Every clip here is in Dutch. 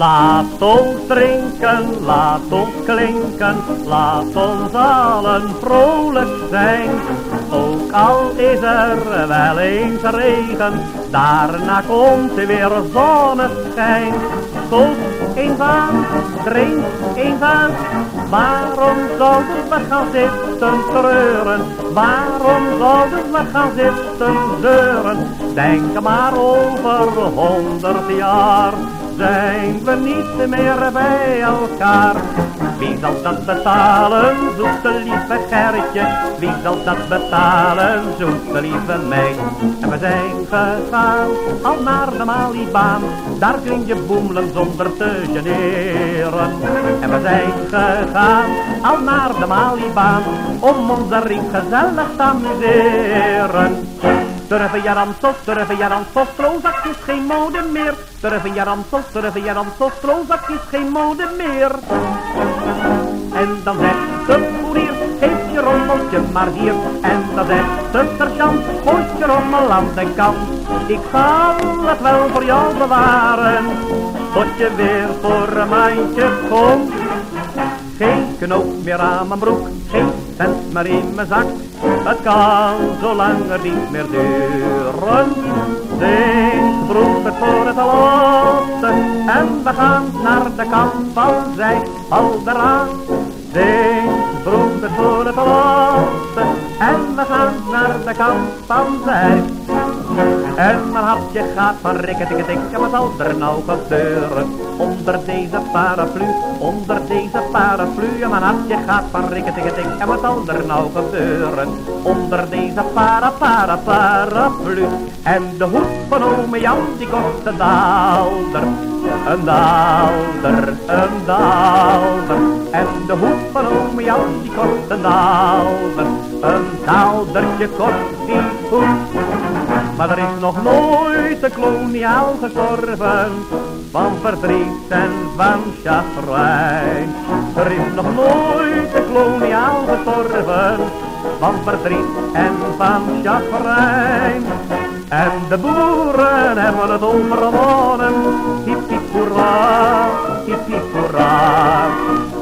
Laat ons drinken, laat ons klinken, laat ons allen vrolijk zijn. Ook al is er wel eens regen, daarna komt er weer zonneschijn. Tot eens aan, drink eens aan, waarom zouden we gaan zitten treuren? Waarom zouden we gaan zitten zeuren? Denk maar over honderd jaar zijn we niet meer bij elkaar. Wie zal dat betalen, zoete lieve Gerritje? Wie zal dat betalen, zoete lieve meid? En we zijn gegaan, al naar de Malibaan. Daar kun je boemelen zonder te generen. En we zijn gegaan, al naar de Malibaan. Om onze ring gezellig te amuseren. Je Ramsel, Strozak is geen mode meer. Je Ramsel, Strozak is geen mode meer. En dan zegt de koerier, geef je rommeltje maar hier. En dan zegt de sergeant, gooi je rommel aan de kant. Ik zal het wel voor jou bewaren, tot je weer voor een maandje komt. Geen knoop meer aan mijn broek, geen cent meer in mijn zak. Het kan zo langer niet meer duren. Zing broek het voor het laatste en we gaan naar de kant van zij, al eraan. Zing broek het voor het laatste en we gaan naar de kant van zij. En mijn hartje gaat van rikketikketik en wat zal er nou gebeuren? Onder deze paraplu, onder deze paraplu. En mijn hartje gaat van rikketikketik en wat zal er nou gebeuren? Onder deze para para paraplu. En de hoed van ome Jan die kost een daalder. Een daalder, een daalder. En de hoed van ome Jan die kost een daalder. Een daaldertje kost die hoed maar er is nog nooit de koloniaal gestorven van verdriet en van chagrijn. Er is nog nooit de koloniaal gestorven van verdriet en van chagrijn. En de boeren hebben het overwonnen, hip hip hoera, hip.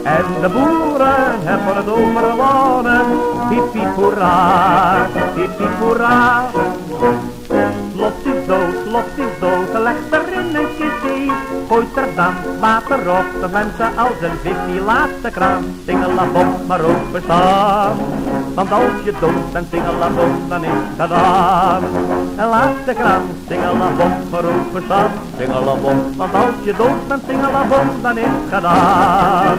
En de boeren hebben het overwonnen, hip hip hoera, hip. Een kistje. Gooit er dan water op, de mensen als een vis die laatste kraan. Singelabom maar openstaan. Want als je dood bent, singelabom, dan is het gedaan. En laatste kraan, singelabom maar openstaan. Singelabom, want als je dood bent, singelabom, dan is het gedaan.